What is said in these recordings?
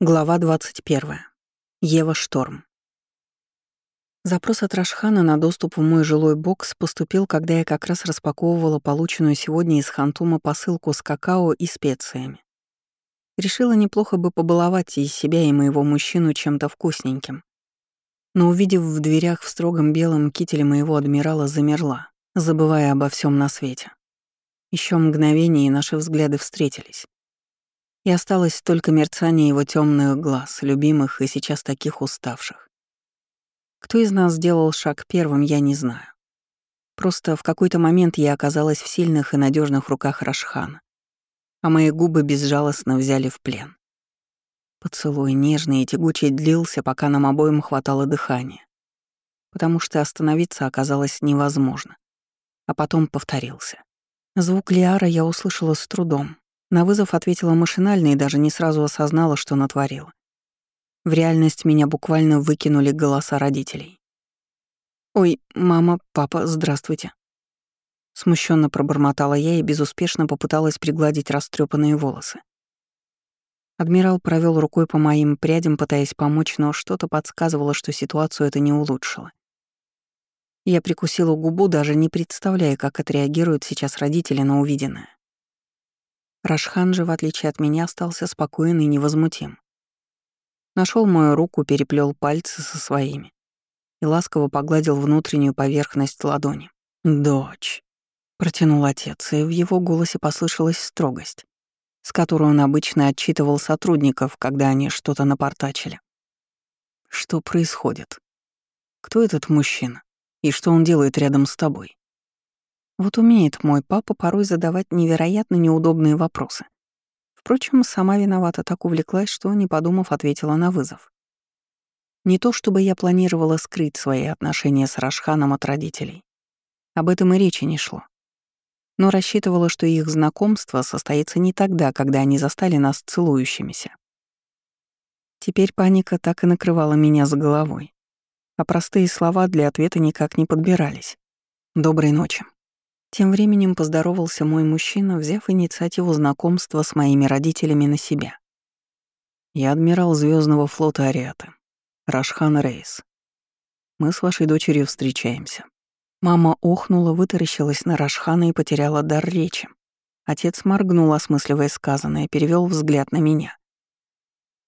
Глава 21. Ева Шторм. Запрос от Рашхана на доступ в мой жилой бокс поступил, когда я как раз распаковывала полученную сегодня из Хантума посылку с какао и специями. Решила неплохо бы побаловать и себя, и моего мужчину чем-то вкусненьким. Но увидев в дверях в строгом белом кителе моего адмирала, замерла, забывая обо всем на свете. Еще мгновение, и наши взгляды встретились и осталось только мерцание его темных глаз, любимых и сейчас таких уставших. Кто из нас сделал шаг первым, я не знаю. Просто в какой-то момент я оказалась в сильных и надежных руках Рашхана, а мои губы безжалостно взяли в плен. Поцелуй нежный и тягучий длился, пока нам обоим хватало дыхания, потому что остановиться оказалось невозможно. А потом повторился. Звук Лиара я услышала с трудом, на вызов ответила машинально и даже не сразу осознала, что натворила. В реальность меня буквально выкинули голоса родителей. «Ой, мама, папа, здравствуйте». Смущенно пробормотала я и безуспешно попыталась пригладить растрепанные волосы. Адмирал провел рукой по моим прядям, пытаясь помочь, но что-то подсказывало, что ситуацию это не улучшило. Я прикусила губу, даже не представляя, как отреагируют сейчас родители на увиденное. Рашхан же, в отличие от меня, остался спокоен и невозмутим. Нашел мою руку, переплел пальцы со своими и ласково погладил внутреннюю поверхность ладони. «Дочь», — протянул отец, и в его голосе послышалась строгость, с которой он обычно отчитывал сотрудников, когда они что-то напортачили. «Что происходит? Кто этот мужчина? И что он делает рядом с тобой?» Вот умеет мой папа порой задавать невероятно неудобные вопросы. Впрочем, сама виновата так увлеклась, что, не подумав, ответила на вызов. Не то чтобы я планировала скрыть свои отношения с Рашханом от родителей. Об этом и речи не шло. Но рассчитывала, что их знакомство состоится не тогда, когда они застали нас целующимися. Теперь паника так и накрывала меня с головой, а простые слова для ответа никак не подбирались. «Доброй ночи», тем временем поздоровался мой мужчина, взяв инициативу знакомства с моими родителями на себя. Я адмирал Звездного флота Ариаты, Рашхан Рейс. Мы с вашей дочерью встречаемся. Мама охнула, вытаращилась на Рашхана и потеряла дар речи. Отец моргнул, осмысливая сказанное, перевел взгляд на меня.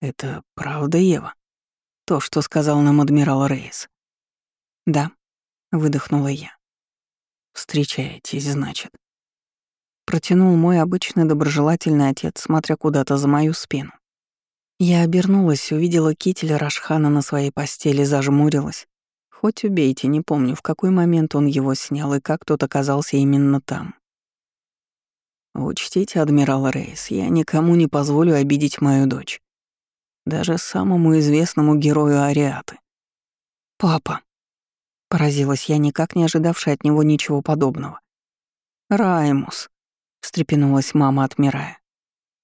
«Это правда, Ева? То, что сказал нам адмирал Рейс?» «Да», — выдохнула я. «Встречаетесь, значит?» Протянул мой обычно доброжелательный отец, смотря куда-то за мою спину. Я обернулась, увидела китель Рашхана на своей постели, зажмурилась. Хоть убейте, не помню, в какой момент он его снял и как тот оказался именно там. Учтите, адмирал Рейс, я никому не позволю обидеть мою дочь. Даже самому известному герою Ариаты. «Папа», Поразилась я, никак не ожидавшая от него ничего подобного. «Раймус», — встрепенулась мама, отмирая.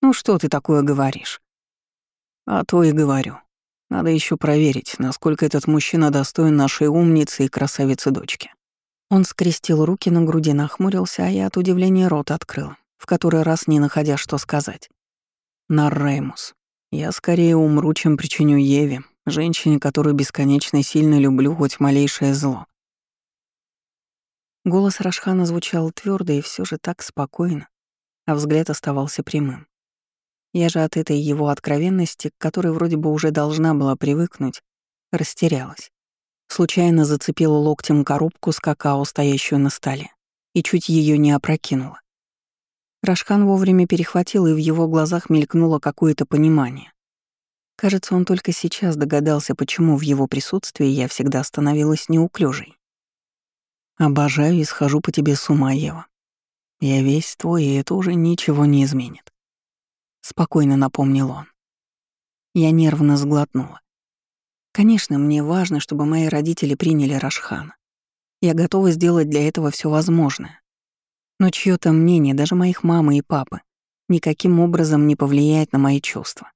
«Ну что ты такое говоришь?» «А то и говорю. Надо еще проверить, насколько этот мужчина достоин нашей умницы и красавицы-дочки». Он скрестил руки на груди, нахмурился, а я от удивления рот открыл, в который раз не находя, что сказать. «Нарреймус, я скорее умру, чем причиню Еве, женщине, которую бесконечно сильно люблю, хоть малейшее зло. Голос Рашхана звучал твердо и все же так спокойно, а взгляд оставался прямым. Я же от этой его откровенности, к которой вроде бы уже должна была привыкнуть, растерялась. Случайно зацепила локтем коробку с какао, стоящую на столе, и чуть ее не опрокинула. Рашхан вовремя перехватил, и в его глазах мелькнуло какое-то понимание. Кажется, он только сейчас догадался, почему в его присутствии я всегда становилась неуклюжей. «Обожаю и схожу по тебе с ума, Ева. Я весь твой, и это уже ничего не изменит». Спокойно напомнил он. Я нервно сглотнула. Конечно, мне важно, чтобы мои родители приняли Рашхана. Я готова сделать для этого все возможное. Но чьё-то мнение, даже моих мамы и папы, никаким образом не повлияет на мои чувства.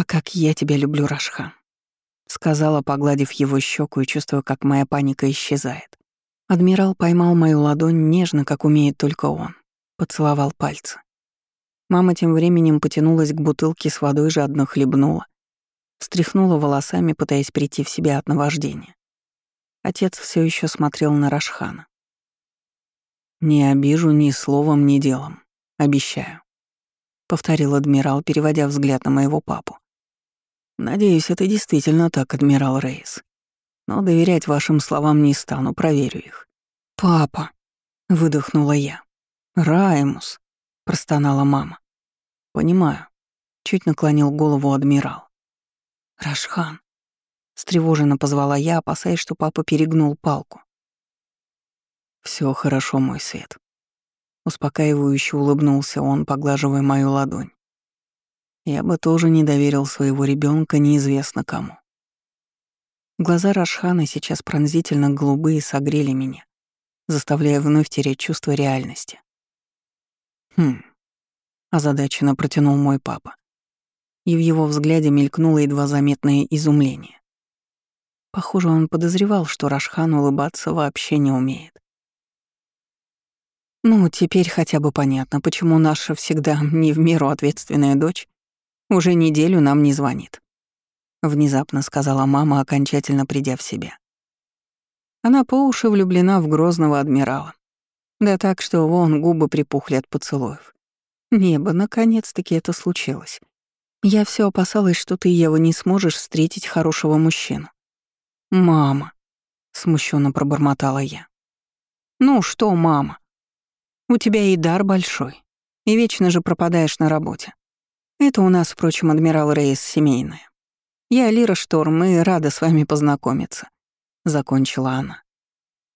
«А как я тебя люблю, Рашхан», — сказала, погладив его щеку и чувствуя, как моя паника исчезает. Адмирал поймал мою ладонь нежно, как умеет только он, поцеловал пальцы. Мама тем временем потянулась к бутылке с водой, жадно хлебнула. Встряхнула волосами, пытаясь прийти в себя от наваждения. Отец все еще смотрел на Рашхана. «Не обижу ни словом, ни делом. Обещаю», — повторил адмирал, переводя взгляд на моего папу. «Надеюсь, это действительно так, адмирал Рейс. Но доверять вашим словам не стану, проверю их». «Папа», — выдохнула я. «Раймус», — простонала мама. «Понимаю», — чуть наклонил голову адмирал. «Рашхан», — встревоженно позвала я, опасаясь, что папа перегнул палку. Все хорошо, мой свет. Успокаивающе улыбнулся он, поглаживая мою ладонь. Я бы тоже не доверил своего ребенка неизвестно кому. Глаза Рашхана сейчас пронзительно голубые согрели меня, заставляя вновь терять чувство реальности. Хм, озадаченно протянул мой папа. И в его взгляде мелькнуло едва заметное изумление. Похоже, он подозревал, что Рашхан улыбаться вообще не умеет. Ну, теперь хотя бы понятно, почему наша всегда не в меру ответственная дочь уже неделю нам не звонит. Внезапно сказала мама, окончательно придя в себя. Она по уши влюблена в грозного адмирала. Да так, что вон губы припухли от поцелуев. Небо, наконец-таки это случилось. Я все опасалась, что ты, Ева, не сможешь встретить хорошего мужчину. «Мама», — смущенно пробормотала я. «Ну что, мама? У тебя и дар большой, и вечно же пропадаешь на работе. Это у нас, впрочем, адмирал Рейс семейная. Я Лира Шторм и рада с вами познакомиться», — закончила она.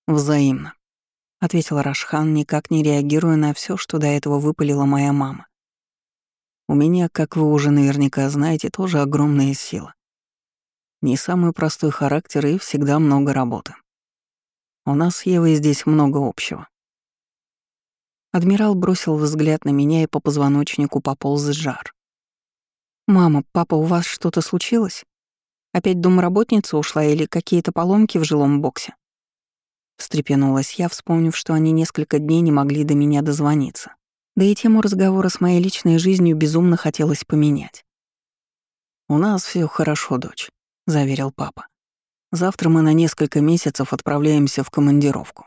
«Взаимно», — ответил Рашхан, никак не реагируя на все, что до этого выпалила моя мама. «У меня, как вы уже наверняка знаете, тоже огромная сила. Не самый простой характер и всегда много работы. У нас с Евой здесь много общего. Адмирал бросил взгляд на меня и по позвоночнику пополз жар. «Мама, папа, у вас что-то случилось? Опять домработница ушла или какие-то поломки в жилом боксе?» Встрепенулась я, вспомнив, что они несколько дней не могли до меня дозвониться. Да и тему разговора с моей личной жизнью безумно хотелось поменять. «У нас все хорошо, дочь», — заверил папа. «Завтра мы на несколько месяцев отправляемся в командировку.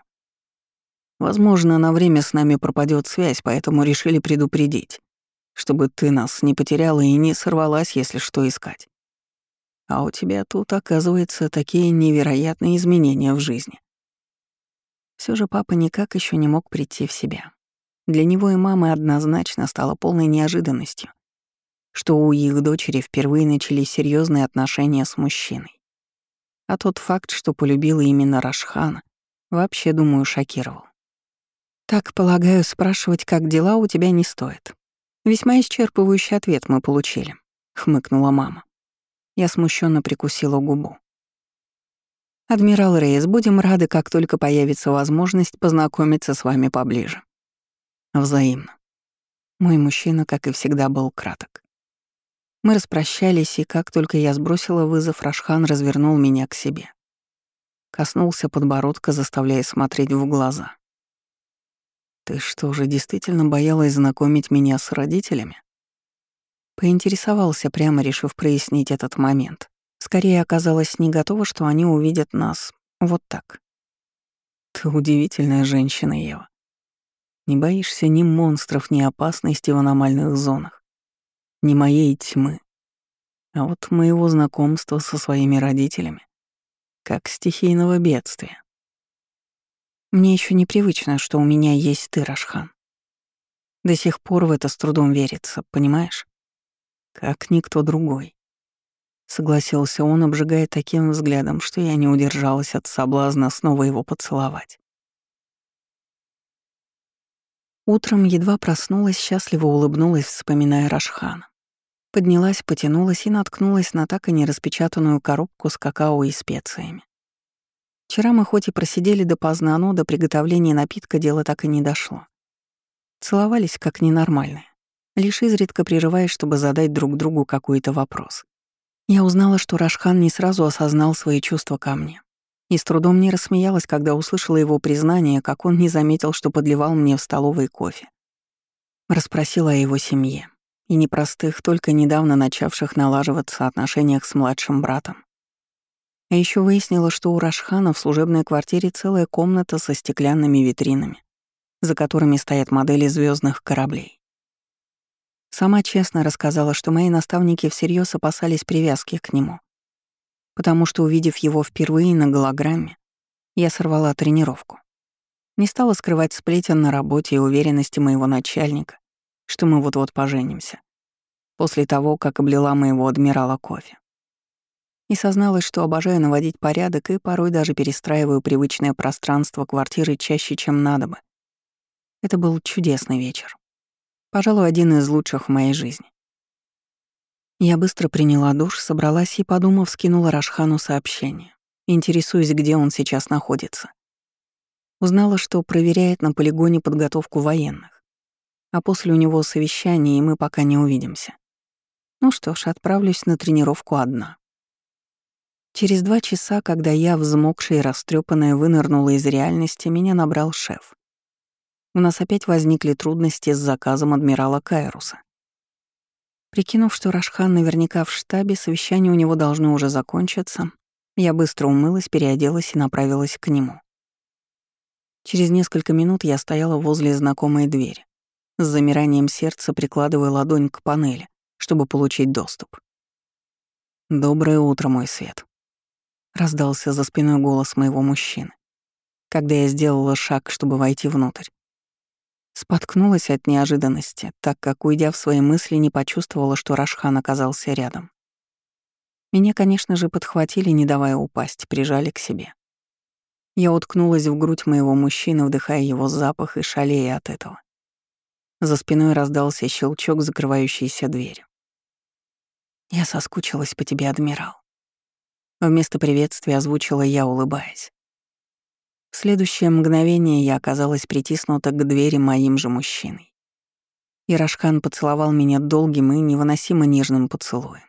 Возможно, на время с нами пропадет связь, поэтому решили предупредить, чтобы ты нас не потеряла и не сорвалась, если что искать. А у тебя тут, оказывается, такие невероятные изменения в жизни. Все же папа никак еще не мог прийти в себя. Для него и мамы однозначно стало полной неожиданностью, что у их дочери впервые начались серьезные отношения с мужчиной. А тот факт, что полюбила именно Рашхана, вообще, думаю, шокировал. «Так, полагаю, спрашивать, как дела, у тебя не стоит. Весьма исчерпывающий ответ мы получили», — хмыкнула мама. Я смущенно прикусила губу. «Адмирал Рейс, будем рады, как только появится возможность познакомиться с вами поближе». Взаимно. Мой мужчина, как и всегда, был краток. Мы распрощались, и как только я сбросила вызов, Рашхан развернул меня к себе. Коснулся подбородка, заставляя смотреть в глаза. «Ты что же, действительно боялась знакомить меня с родителями?» Поинтересовался, прямо решив прояснить этот момент. Скорее оказалось не готова, что они увидят нас вот так. «Ты удивительная женщина, Ева. Не боишься ни монстров, ни опасности в аномальных зонах, ни моей тьмы. А вот моего знакомства со своими родителями, как стихийного бедствия. Мне еще непривычно, что у меня есть ты, Рашхан. До сих пор в это с трудом верится, понимаешь? Как никто другой. Согласился он, обжигая таким взглядом, что я не удержалась от соблазна снова его поцеловать. Утром едва проснулась, счастливо улыбнулась, вспоминая Рашхана. Поднялась, потянулась и наткнулась на так и не распечатанную коробку с какао и специями. Вчера мы хоть и просидели допоздна, но до приготовления напитка дело так и не дошло. Целовались как ненормальные, лишь изредка прерываясь, чтобы задать друг другу какой-то вопрос. Я узнала, что Рашхан не сразу осознал свои чувства ко мне. И с трудом не рассмеялась, когда услышала его признание, как он не заметил, что подливал мне в столовой кофе. Расспросила о его семье и непростых, только недавно начавших налаживаться отношениях с младшим братом. А еще выяснила, что у Рашхана в служебной квартире целая комната со стеклянными витринами, за которыми стоят модели звездных кораблей. Сама честно рассказала, что мои наставники всерьез опасались привязки к нему, потому что, увидев его впервые на голограмме, я сорвала тренировку. Не стала скрывать сплетен на работе и уверенности моего начальника, что мы вот-вот поженимся, после того, как облила моего адмирала кофе. И созналась, что обожаю наводить порядок и порой даже перестраиваю привычное пространство квартиры чаще, чем надо бы. Это был чудесный вечер. Пожалуй, один из лучших в моей жизни. Я быстро приняла душ, собралась и, подумав, скинула Рашхану сообщение, интересуясь, где он сейчас находится. Узнала, что проверяет на полигоне подготовку военных. А после у него совещание, и мы пока не увидимся. Ну что ж, отправлюсь на тренировку одна. Через два часа, когда я, взмокшая и растрепанная, вынырнула из реальности, меня набрал шеф. У нас опять возникли трудности с заказом адмирала Кайруса. Прикинув, что Рашхан наверняка в штабе, совещание у него должно уже закончиться, я быстро умылась, переоделась и направилась к нему. Через несколько минут я стояла возле знакомой двери, с замиранием сердца прикладывая ладонь к панели, чтобы получить доступ. «Доброе утро, мой свет», — раздался за спиной голос моего мужчины, когда я сделала шаг, чтобы войти внутрь. Споткнулась от неожиданности, так как, уйдя в свои мысли, не почувствовала, что Рашхан оказался рядом. Меня, конечно же, подхватили, не давая упасть, прижали к себе. Я уткнулась в грудь моего мужчины, вдыхая его запах и шалея от этого. За спиной раздался щелчок закрывающейся двери. «Я соскучилась по тебе, адмирал». Вместо приветствия озвучила я, улыбаясь. В следующее мгновение я оказалась притиснута к двери моим же мужчиной. И Рашхан поцеловал меня долгим и невыносимо нежным поцелуем.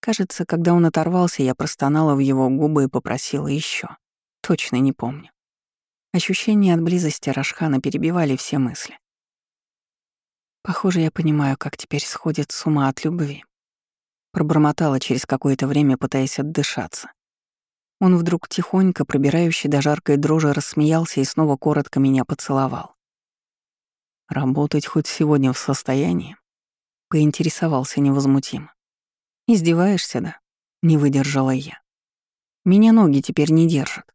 Кажется, когда он оторвался, я простонала в его губы и попросила еще. Точно не помню. Ощущения от близости Рашхана перебивали все мысли. Похоже, я понимаю, как теперь сходит с ума от любви. Пробормотала через какое-то время, пытаясь отдышаться. Он вдруг тихонько, пробирающий до жаркой дрожи, рассмеялся и снова коротко меня поцеловал. «Работать хоть сегодня в состоянии?» Поинтересовался невозмутимо. «Издеваешься, да?» — не выдержала я. «Меня ноги теперь не держат».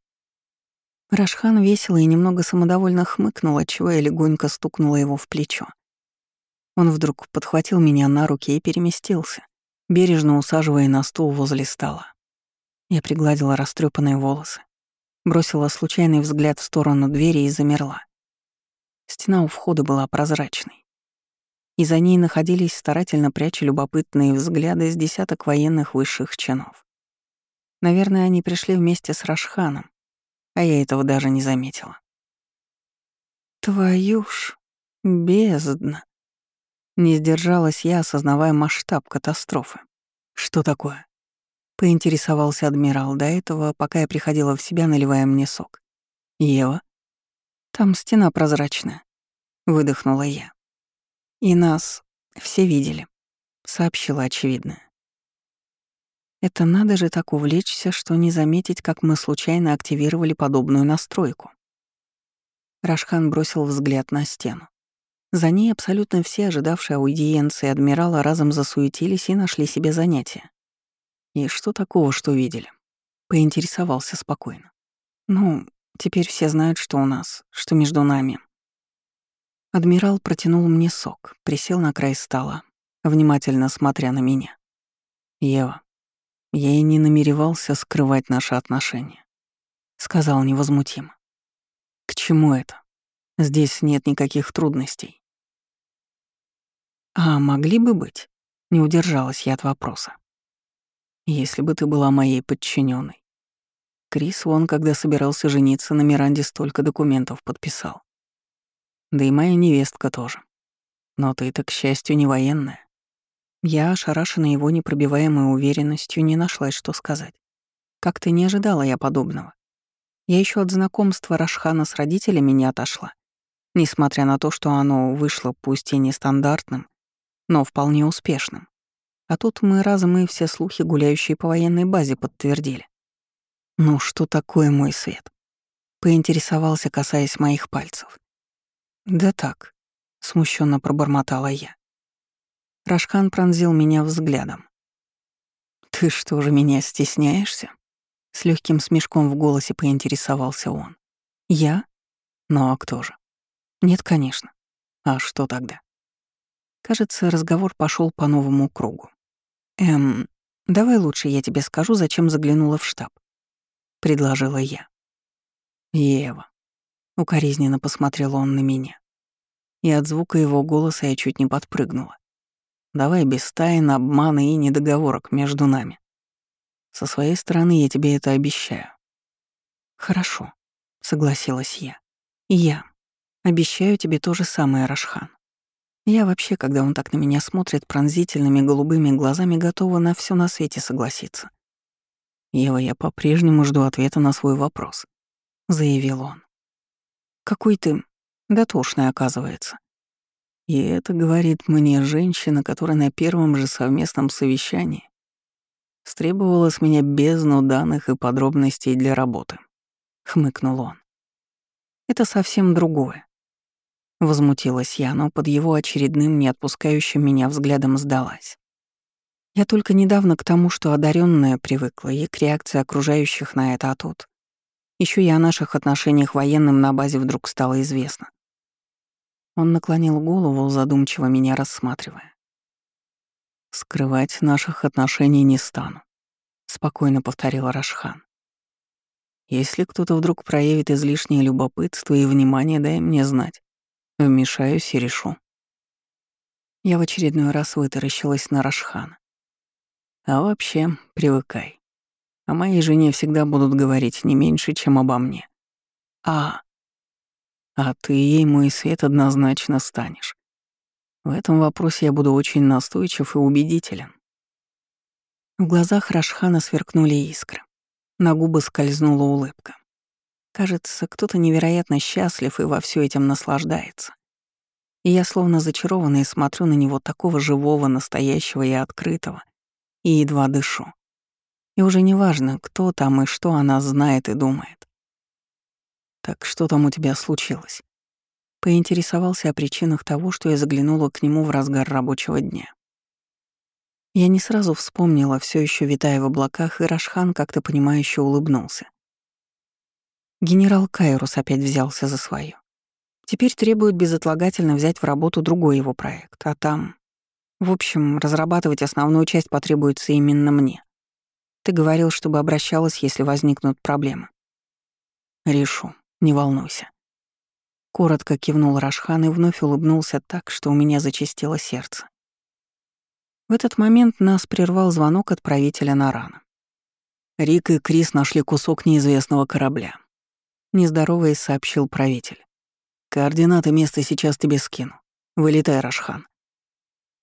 Рашхан весело и немного самодовольно хмыкнул, отчего я легонько стукнула его в плечо. Он вдруг подхватил меня на руки и переместился, бережно усаживая на стул возле стола. Я пригладила растрепанные волосы, бросила случайный взгляд в сторону двери и замерла. Стена у входа была прозрачной. И за ней находились, старательно пряча любопытные взгляды, с десяток военных высших чинов. Наверное, они пришли вместе с Рашханом, а я этого даже не заметила. Твою ж, бездна. Не сдержалась я, осознавая масштаб катастрофы. Что такое? Поинтересовался адмирал до этого, пока я приходила в себя, наливая мне сок. «Ева?» «Там стена прозрачная», — выдохнула я. «И нас все видели», — сообщила очевидное. Это надо же так увлечься, что не заметить, как мы случайно активировали подобную настройку. Рашхан бросил взгляд на стену. За ней абсолютно все, ожидавшие аудиенции адмирала, разом засуетились и нашли себе занятия. «И что такого, что видели?» Поинтересовался спокойно. «Ну, теперь все знают, что у нас, что между нами». Адмирал протянул мне сок, присел на край стола, внимательно смотря на меня. «Ева, я и не намеревался скрывать наши отношения», — сказал невозмутимо. «К чему это? Здесь нет никаких трудностей». «А могли бы быть?» — не удержалась я от вопроса если бы ты была моей подчиненной. Крис вон, когда собирался жениться, на Миранде столько документов подписал. Да и моя невестка тоже. Но ты-то, к счастью, не военная. Я, ошарашена его непробиваемой уверенностью, не нашла, что сказать. Как-то не ожидала я подобного. Я еще от знакомства Рашхана с родителями не отошла. Несмотря на то, что оно вышло пусть и нестандартным, но вполне успешным. А тут мы разом и все слухи, гуляющие по военной базе, подтвердили. «Ну что такое мой свет?» — поинтересовался, касаясь моих пальцев. «Да так», — смущенно пробормотала я. Рашхан пронзил меня взглядом. «Ты что же меня стесняешься?» С легким смешком в голосе поинтересовался он. «Я? Ну а кто же?» «Нет, конечно. А что тогда?» Кажется, разговор пошел по новому кругу. «Эм, давай лучше я тебе скажу, зачем заглянула в штаб», — предложила я. «Ева», — укоризненно посмотрел он на меня. И от звука его голоса я чуть не подпрыгнула. «Давай без тайн, обмана и недоговорок между нами. Со своей стороны я тебе это обещаю». «Хорошо», — согласилась я. «И я обещаю тебе то же самое, Рашхан. Я вообще, когда он так на меня смотрит пронзительными голубыми глазами, готова на все на свете согласиться. «Ева, я по-прежнему жду ответа на свой вопрос», — заявил он. «Какой ты дотошный, оказывается». И это говорит мне женщина, которая на первом же совместном совещании стребовала с меня бездну данных и подробностей для работы. Хмыкнул он. Это совсем другое. Возмутилась я, но под его очередным, не отпускающим меня взглядом сдалась. Я только недавно к тому, что одаренная привыкла, и к реакции окружающих на это, а тут. Еще и о наших отношениях военным на базе вдруг стало известно. Он наклонил голову, задумчиво меня рассматривая. «Скрывать наших отношений не стану», — спокойно повторил Рашхан. «Если кто-то вдруг проявит излишнее любопытство и внимание, дай мне знать. Вмешаюсь и решу. Я в очередной раз вытаращилась на Рашхана. А вообще, привыкай. О моей жене всегда будут говорить не меньше, чем обо мне. А... А ты ей, мой свет, однозначно станешь. В этом вопросе я буду очень настойчив и убедителен. В глазах Рашхана сверкнули искры. На губы скользнула улыбка. Кажется, кто-то невероятно счастлив и во все этим наслаждается. И я словно зачарованный смотрю на него такого живого, настоящего и открытого, и едва дышу. И уже не важно, кто там и что она знает и думает. «Так что там у тебя случилось?» Поинтересовался о причинах того, что я заглянула к нему в разгар рабочего дня. Я не сразу вспомнила, все еще витая в облаках, и Рашхан как-то понимающе улыбнулся. Генерал Кайрус опять взялся за свое. Теперь требует безотлагательно взять в работу другой его проект, а там... В общем, разрабатывать основную часть потребуется именно мне. Ты говорил, чтобы обращалась, если возникнут проблемы. Решу, не волнуйся. Коротко кивнул Рашхан и вновь улыбнулся так, что у меня зачастило сердце. В этот момент нас прервал звонок отправителя на рано. Рик и Крис нашли кусок неизвестного корабля. Нездороваясь, сообщил правитель. «Координаты места сейчас тебе скину. Вылетай, Рашхан».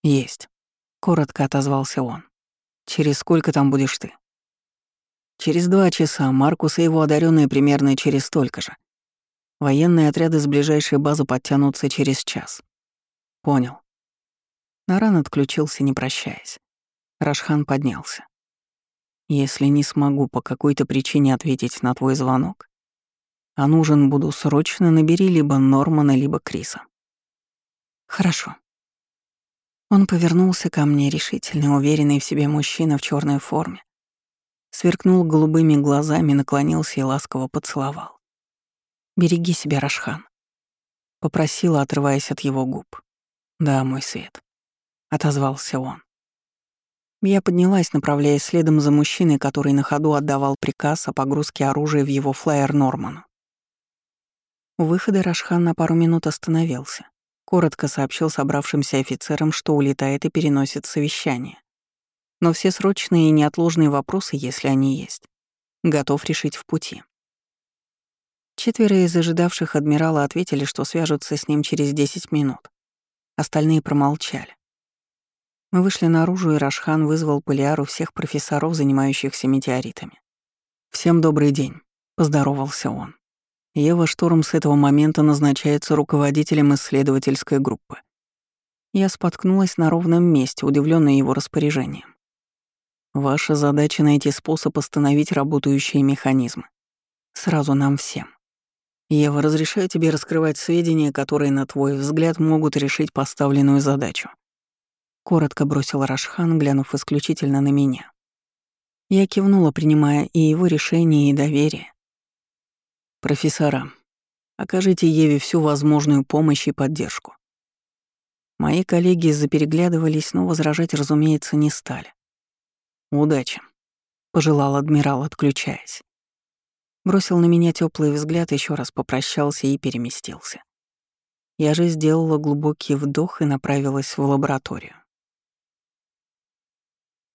«Есть», — коротко отозвался он. «Через сколько там будешь ты?» «Через два часа, Маркус и его одаренные примерно через столько же. Военные отряды с ближайшей базы подтянутся через час». «Понял». Наран отключился, не прощаясь. Рашхан поднялся. «Если не смогу по какой-то причине ответить на твой звонок, а нужен буду срочно, набери либо Нормана, либо Криса. Хорошо. Он повернулся ко мне, решительный, уверенный в себе мужчина в черной форме. Сверкнул голубыми глазами, наклонился и ласково поцеловал. «Береги себя, Рашхан», — попросила, отрываясь от его губ. «Да, мой свет», — отозвался он. Я поднялась, направляясь следом за мужчиной, который на ходу отдавал приказ о погрузке оружия в его флайер Норману. У выхода Рашхан на пару минут остановился. Коротко сообщил собравшимся офицерам, что улетает и переносит совещание. Но все срочные и неотложные вопросы, если они есть, готов решить в пути. Четверо из ожидавших адмирала ответили, что свяжутся с ним через 10 минут. Остальные промолчали. Мы вышли наружу, и Рашхан вызвал Полиару всех профессоров, занимающихся метеоритами. «Всем добрый день», — поздоровался он. Ева Шторм с этого момента назначается руководителем исследовательской группы. Я споткнулась на ровном месте, удивленная его распоряжением. Ваша задача — найти способ остановить работающие механизмы. Сразу нам всем. Ева, разрешаю тебе раскрывать сведения, которые, на твой взгляд, могут решить поставленную задачу. Коротко бросил Рашхан, глянув исключительно на меня. Я кивнула, принимая и его решение, и доверие. «Профессора, окажите Еве всю возможную помощь и поддержку». Мои коллеги запереглядывались, но возражать, разумеется, не стали. «Удачи», — пожелал адмирал, отключаясь. Бросил на меня теплый взгляд, еще раз попрощался и переместился. Я же сделала глубокий вдох и направилась в лабораторию.